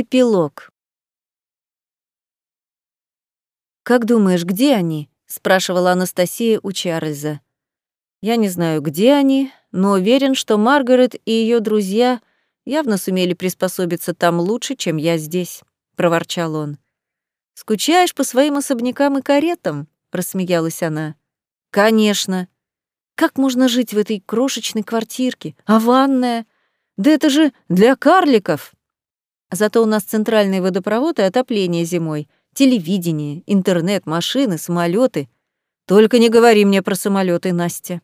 Эпилог. «Как думаешь, где они?» — спрашивала Анастасия у Чарльза. «Я не знаю, где они, но уверен, что Маргарет и ее друзья явно сумели приспособиться там лучше, чем я здесь», — проворчал он. «Скучаешь по своим особнякам и каретам?» — рассмеялась она. «Конечно. Как можно жить в этой крошечной квартирке? А ванная? Да это же для карликов!» Зато у нас центральный водопровод и отопление зимой, телевидение, интернет, машины, самолеты. Только не говори мне про самолеты, Настя.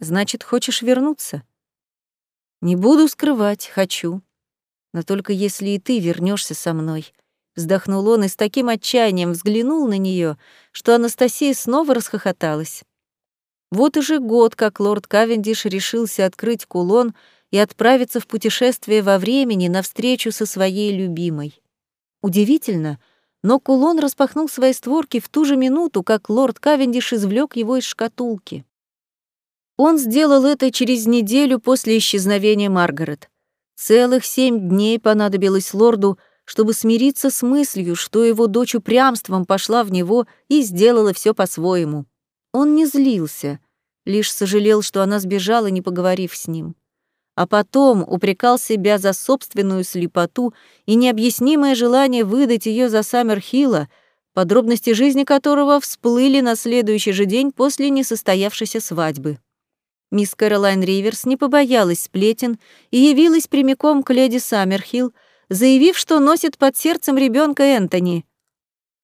Значит, хочешь вернуться? Не буду скрывать, хочу. Но только если и ты вернешься со мной. Вздохнул он и с таким отчаянием взглянул на нее, что Анастасия снова расхохоталась. Вот уже год, как лорд Кавендиш решился открыть кулон — и отправиться в путешествие во времени навстречу со своей любимой. Удивительно, но кулон распахнул свои створки в ту же минуту, как лорд Кавендиш извлек его из шкатулки. Он сделал это через неделю после исчезновения Маргарет. Целых семь дней понадобилось лорду, чтобы смириться с мыслью, что его дочь упрямством пошла в него и сделала все по-своему. Он не злился, лишь сожалел, что она сбежала, не поговорив с ним а потом упрекал себя за собственную слепоту и необъяснимое желание выдать ее за Саммерхилла, подробности жизни которого всплыли на следующий же день после несостоявшейся свадьбы. Мисс Кэролайн Риверс не побоялась сплетен и явилась прямиком к леди Саммерхилл, заявив, что носит под сердцем ребенка Энтони.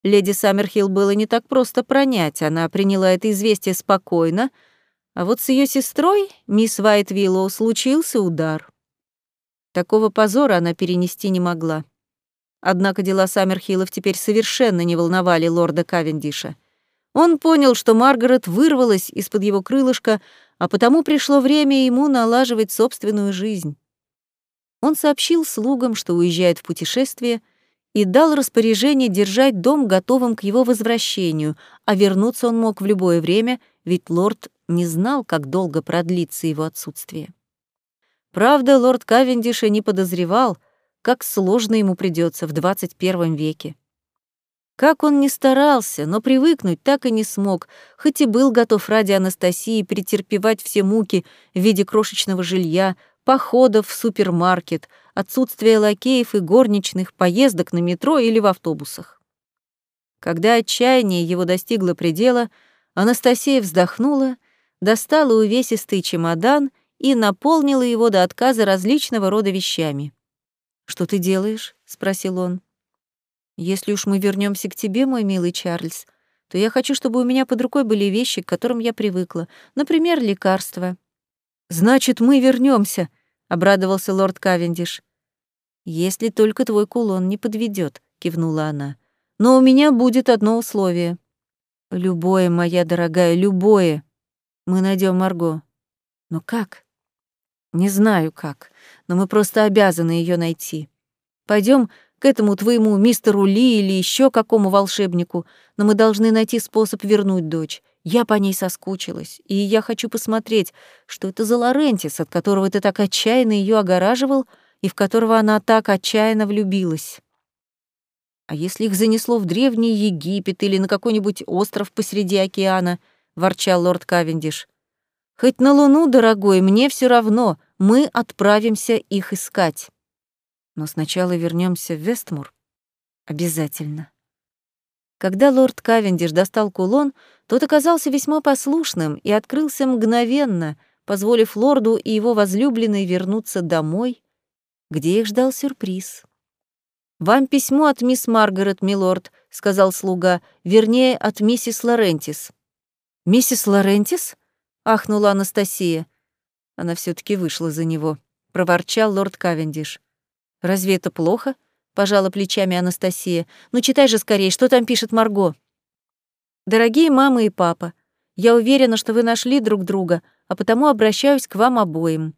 Леди Саммерхилл было не так просто пронять, она приняла это известие спокойно, а вот с ее сестрой, мисс Вайт Виллоу, случился удар. Такого позора она перенести не могла. Однако дела Саммерхиллов теперь совершенно не волновали лорда Кавендиша. Он понял, что Маргарет вырвалась из-под его крылышка, а потому пришло время ему налаживать собственную жизнь. Он сообщил слугам, что уезжает в путешествие, и дал распоряжение держать дом готовым к его возвращению, а вернуться он мог в любое время, ведь лорд не знал, как долго продлится его отсутствие. Правда, лорд Кавендиш и не подозревал, как сложно ему придется в 21 веке. Как он ни старался, но привыкнуть так и не смог, хоть и был готов ради Анастасии претерпевать все муки в виде крошечного жилья, походов в супермаркет, отсутствия лакеев и горничных, поездок на метро или в автобусах. Когда отчаяние его достигло предела, Анастасия вздохнула достала увесистый чемодан и наполнила его до отказа различного рода вещами. «Что ты делаешь?» — спросил он. «Если уж мы вернемся к тебе, мой милый Чарльз, то я хочу, чтобы у меня под рукой были вещи, к которым я привыкла, например, лекарства». «Значит, мы вернемся, обрадовался лорд Кавендиш. «Если только твой кулон не подведет, кивнула она. «Но у меня будет одно условие». «Любое, моя дорогая, любое», мы найдем Марго. Но как? Не знаю как, но мы просто обязаны ее найти. Пойдем к этому твоему мистеру Ли или еще какому волшебнику, но мы должны найти способ вернуть дочь. Я по ней соскучилась, и я хочу посмотреть, что это за Лорентис, от которого ты так отчаянно ее огораживал и в которого она так отчаянно влюбилась. А если их занесло в Древний Египет или на какой-нибудь остров посреди океана —— ворчал лорд Кавендиш. «Хоть на Луну, дорогой, мне все равно, мы отправимся их искать. Но сначала вернемся в Вестмур. Обязательно». Когда лорд Кавендиш достал кулон, тот оказался весьма послушным и открылся мгновенно, позволив лорду и его возлюбленной вернуться домой, где их ждал сюрприз. «Вам письмо от мисс Маргарет, милорд», — сказал слуга, — «вернее, от миссис Лорентис». «Миссис Лорентис?» — ахнула Анастасия. Она все таки вышла за него, — проворчал лорд Кавендиш. «Разве это плохо?» — пожала плечами Анастасия. «Ну читай же скорее, что там пишет Марго». «Дорогие мама и папа, я уверена, что вы нашли друг друга, а потому обращаюсь к вам обоим.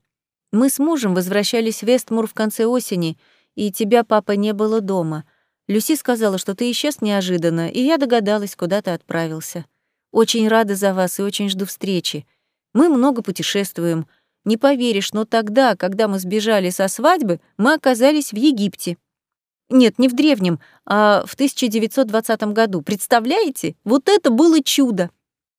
Мы с мужем возвращались в Вестмур в конце осени, и тебя, папа, не было дома. Люси сказала, что ты исчез неожиданно, и я догадалась, куда ты отправился. Очень рада за вас и очень жду встречи. Мы много путешествуем. Не поверишь, но тогда, когда мы сбежали со свадьбы, мы оказались в Египте. Нет, не в древнем, а в 1920 году. Представляете? Вот это было чудо!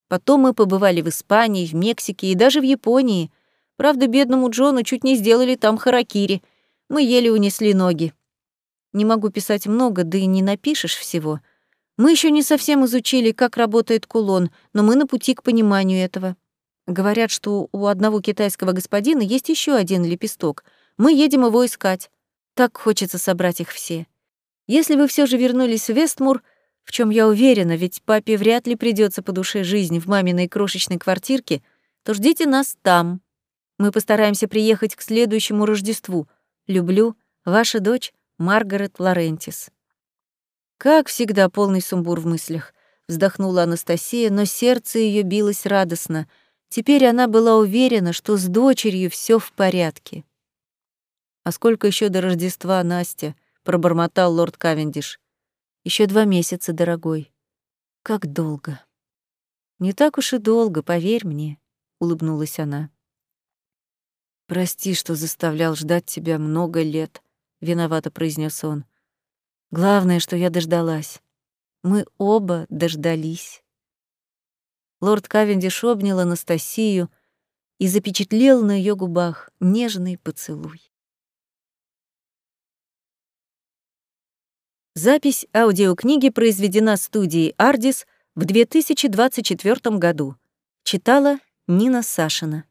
Потом мы побывали в Испании, в Мексике и даже в Японии. Правда, бедному Джону чуть не сделали там харакири. Мы еле унесли ноги. Не могу писать много, да и не напишешь всего. Мы еще не совсем изучили, как работает кулон, но мы на пути к пониманию этого. Говорят, что у одного китайского господина есть еще один лепесток. Мы едем его искать. Так хочется собрать их все. Если вы все же вернулись в Вестмур, в чем я уверена, ведь папе вряд ли придется по душе жизнь в маминой крошечной квартирке, то ждите нас там. Мы постараемся приехать к следующему Рождеству. Люблю, ваша дочь Маргарет Лорентис. Как всегда, полный сумбур в мыслях. Вздохнула Анастасия, но сердце ее билось радостно — Теперь она была уверена, что с дочерью все в порядке. «А сколько еще до Рождества, Настя?» — пробормотал лорд Кавендиш. Еще два месяца, дорогой. Как долго?» «Не так уж и долго, поверь мне», — улыбнулась она. «Прости, что заставлял ждать тебя много лет», — виновато произнес он. «Главное, что я дождалась. Мы оба дождались». Лорд Кавендиш обнял Анастасию и запечатлел на ее губах нежный поцелуй. Запись аудиокниги произведена студией «Ардис» в 2024 году. Читала Нина Сашина.